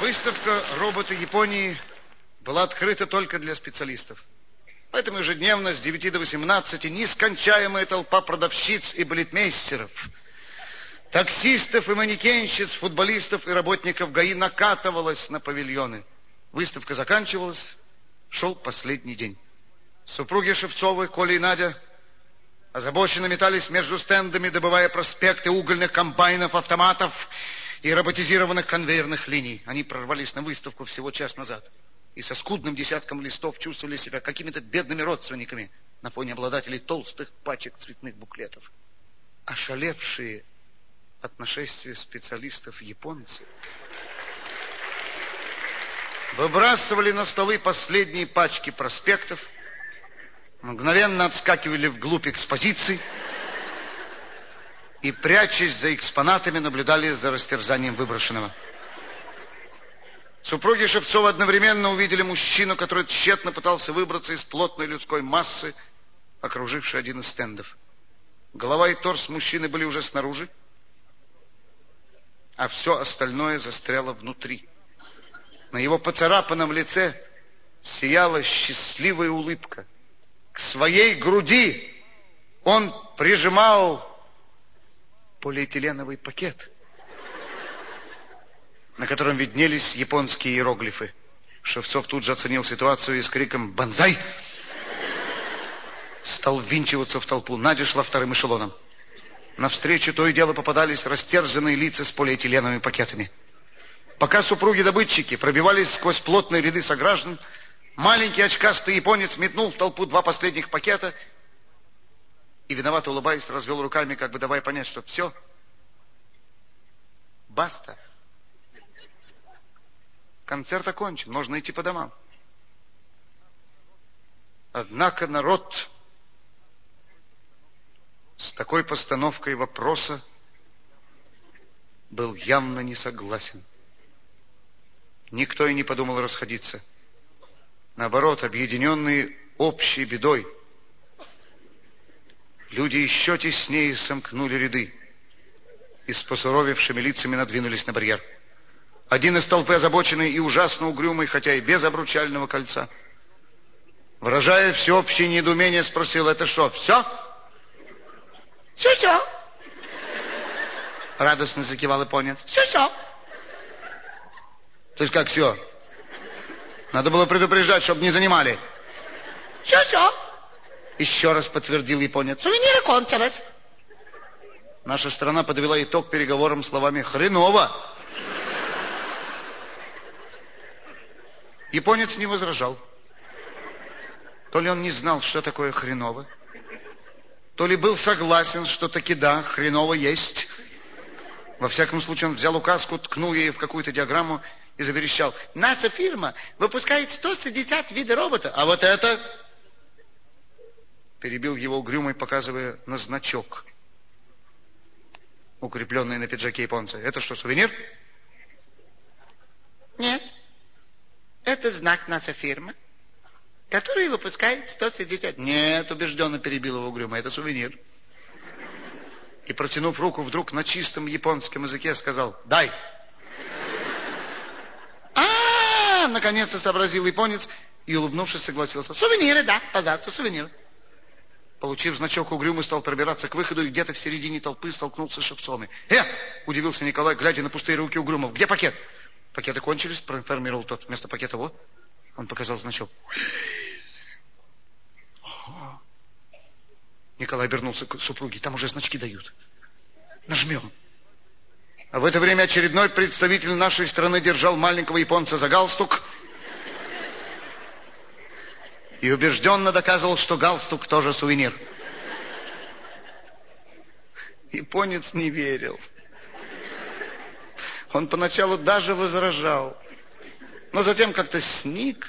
Выставка робота Японии была открыта только для специалистов. Поэтому ежедневно с 9 до 18 нескончаемая толпа продавщиц и балетмейстеров, таксистов и манекенщиц, футболистов и работников ГАИ накатывалась на павильоны. Выставка заканчивалась, шел последний день. Супруги Шевцовы, Коля и Надя озабоченно метались между стендами, добывая проспекты угольных комбайнов, автоматов и роботизированных конвейерных линий. Они прорвались на выставку всего час назад и со скудным десятком листов чувствовали себя какими-то бедными родственниками на фоне обладателей толстых пачек цветных буклетов. Ошалевшие от нашествия специалистов японцы выбрасывали на столы последние пачки проспектов, мгновенно отскакивали вглубь экспозиции и, прячась за экспонатами, наблюдали за растерзанием выброшенного. Супруги Шевцова одновременно увидели мужчину, который тщетно пытался выбраться из плотной людской массы, окружившей один из стендов. Голова и торс мужчины были уже снаружи, а все остальное застряло внутри. На его поцарапанном лице сияла счастливая улыбка. К своей груди он прижимал полиэтиленовый пакет — на котором виднелись японские иероглифы. Шевцов тут же оценил ситуацию и с криком «Бонзай!» стал ввинчиваться в толпу. Надя шла вторым эшелоном. Навстречу то и дело попадались растерзанные лица с полиэтиленовыми пакетами. Пока супруги-добытчики пробивались сквозь плотные ряды сограждан, маленький очкастый японец метнул в толпу два последних пакета и, виновато улыбаясь, развел руками, как бы давая понять, что все, баста. Концерт окончен, можно идти по домам. Однако народ с такой постановкой вопроса был явно не согласен. Никто и не подумал расходиться. Наоборот, объединенные общей бедой, люди еще теснее сомкнули ряды и с посуровевшими лицами надвинулись на барьер. Один из толпы озабоченный и ужасно угрюмый, хотя и без обручального кольца. Выражая всеобщее недоумение, спросил, это что, все? Все-все. Радостно закивал японец. Все-все. То есть как все? Надо было предупреждать, чтобы не занимали. Все-все. Еще раз подтвердил японец. Сувениры кончились. Наша страна подвела итог переговорам словами «хреново». Японец не возражал. То ли он не знал, что такое хреново, то ли был согласен, что таки да, хреново есть. Во всяком случае, он взял указку, ткнул ей в какую-то диаграмму и заверещал. Наша фирма выпускает 160 видов робота, а вот это... Перебил его угрюмый, показывая на значок, укрепленный на пиджаке японца. Это что, сувенир? Нет. Это знак нашей фирмы, которая выпускает 160... Нет, убежденно перебил его угрюмо, это сувенир. И, протянув руку, вдруг на чистом японском языке сказал «Дай!» а, наконец-то сообразил японец и, улыбнувшись, согласился. Сувениры, да, пожалуйста, сувениры. Получив значок, угрюмый стал пробираться к выходу и где-то в середине толпы столкнулся с Шевцовыми. «Э!» — удивился Николай, глядя на пустые руки угрюмов. «Где пакет?» Пакеты кончились, проинформировал тот. Вместо пакета вот. Он показал значок. Николай обернулся к супруге. Там уже значки дают. Нажмем. А в это время очередной представитель нашей страны держал маленького японца за галстук и убежденно доказывал, что галстук тоже сувенир. Японец не верил. Он поначалу даже возражал, но затем как-то сник,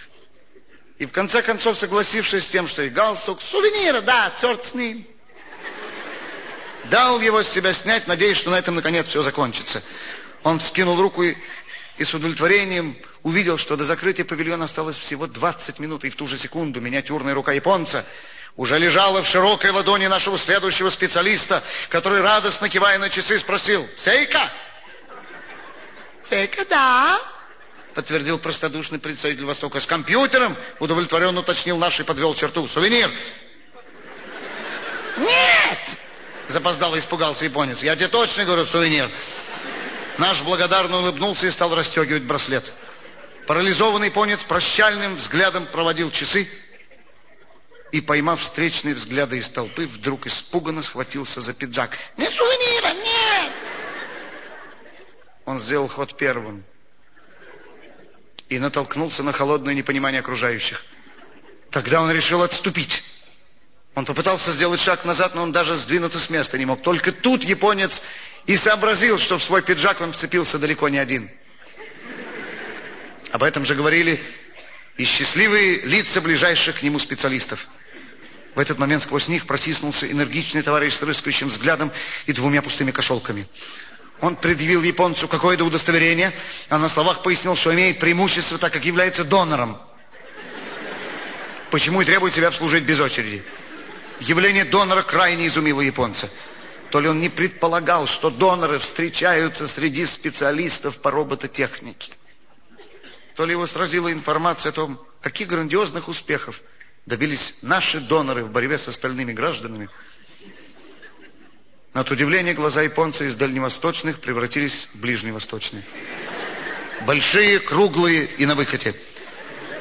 и в конце концов, согласившись с тем, что и галстук, сувенира, да, черт с ним, дал его с себя снять, надеясь, что на этом наконец все закончится. Он вскинул руку и, и с удовлетворением увидел, что до закрытия павильона осталось всего 20 минут, и в ту же секунду миниатюрная рука японца уже лежала в широкой ладони нашего следующего специалиста, который, радостно кивая на часы, спросил «Сейка!» Сейка, да. подтвердил простодушный представитель Востока. С компьютером, удовлетворенно уточнил наш и подвел черту. Сувенир. Нет! Запоздало испугался японец. Я тебе точно говорю, сувенир. Наш благодарно улыбнулся и стал расстегивать браслет. Парализованный японец прощальным взглядом проводил часы и, поймав встречные взгляды из толпы, вдруг испуганно схватился за пиджак. Не сувенира, нет! Он сделал ход первым и натолкнулся на холодное непонимание окружающих. Тогда он решил отступить. Он попытался сделать шаг назад, но он даже сдвинуться с места не мог. Только тут японец и сообразил, что в свой пиджак он вцепился далеко не один. Об этом же говорили и счастливые лица ближайших к нему специалистов. В этот момент сквозь них протиснулся энергичный товарищ с рыскающим взглядом и двумя пустыми кошелками. Он предъявил японцу какое-то удостоверение, а на словах пояснил, что имеет преимущество, так как является донором. Почему и требует себя обслужить без очереди. Явление донора крайне изумило японца. То ли он не предполагал, что доноры встречаются среди специалистов по робототехнике то ли его сразила информация о том, каких грандиозных успехов добились наши доноры в борьбе с остальными гражданами. От удивления глаза японца из дальневосточных превратились в ближневосточные. Большие, круглые и на выкате.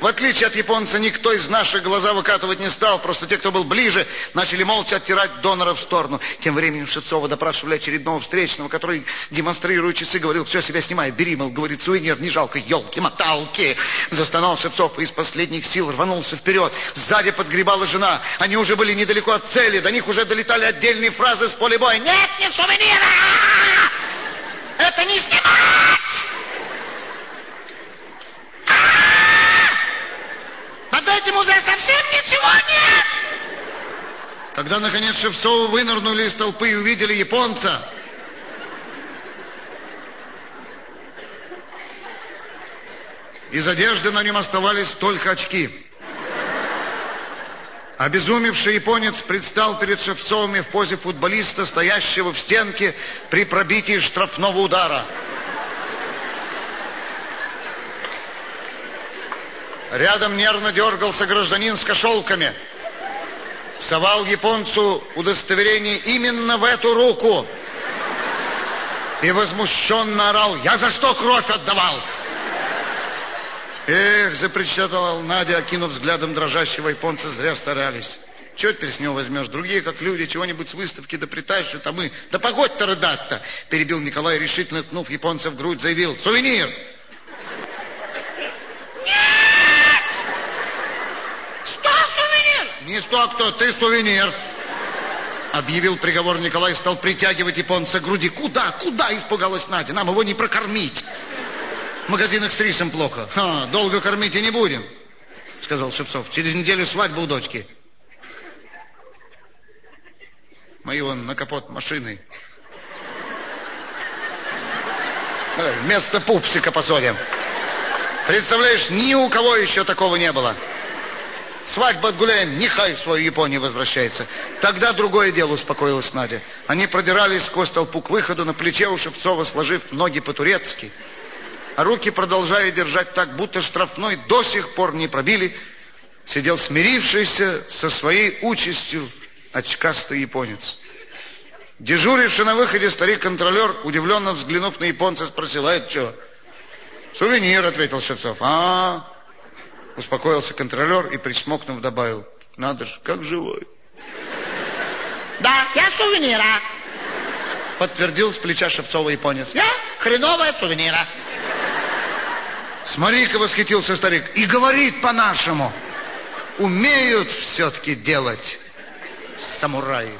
В отличие от японца, никто из наших глаза выкатывать не стал. Просто те, кто был ближе, начали молча оттирать донора в сторону. Тем временем Шевцова допрашивали очередного встречного, который, демонстрируя часы, говорил, все, себя снимай, бери, мол, говорит, сувенир, не жалко, елки-моталки. Застонал Шевцов и из последних сил рванулся вперед. Сзади подгребала жена. Они уже были недалеко от цели, до них уже долетали отдельные фразы с поля боя. Нет, не сувенира! Это не снимать! Этим уже совсем ничего нет! Когда, наконец, Шевцовы вынырнули из толпы и увидели японца, из одежды на нем оставались только очки. Обезумевший японец предстал перед Шевцовыми в позе футболиста, стоящего в стенке при пробитии штрафного удара. Рядом нервно дергался гражданин с кошелками. Совал японцу удостоверение именно в эту руку. И возмущенно орал, я за что кровь отдавал? Эх, запричитала Надя, окинув взглядом дрожащего японца, зря старались. Чего теперь с него возьмешь? Другие, как люди, чего-нибудь с выставки да притащат, а мы... Да погодь-то рыдать-то! Перебил Николай, решительно ткнув японца в грудь, заявил. Сувенир! Не сто кто, ты сувенир. Объявил приговор Николай, стал притягивать японца к груди. Куда, куда, испугалась Надя, нам его не прокормить. В магазинах с рисом плохо. Ха, долго кормить и не будем, сказал Шевцов. Через неделю свадьба у дочки. Мы его на капот машины. Вместо пупсика посадим. Представляешь, ни у кого еще такого не было. Свадьбу отгуляем, нехай в свою Японию возвращается. Тогда другое дело, успокоилась Надя. Они продирались сквозь толпу к выходу, на плече у Шевцова сложив ноги по-турецки, а руки продолжая держать так, будто штрафной до сих пор не пробили, сидел смирившийся со своей участью очкастый японец. Дежуривший на выходе старик-контролер, удивленно взглянув на японца, спросил, а это что? Сувенир, ответил Шевцов. А, -а, -а Успокоился контролер и, причмокнув, добавил. Надо же, как живой. Да, я сувенира. Подтвердил с плеча Шевцова японец. Я хреновая сувенира. Смотри-ка, восхитился старик. И говорит по-нашему. Умеют все-таки делать самураи.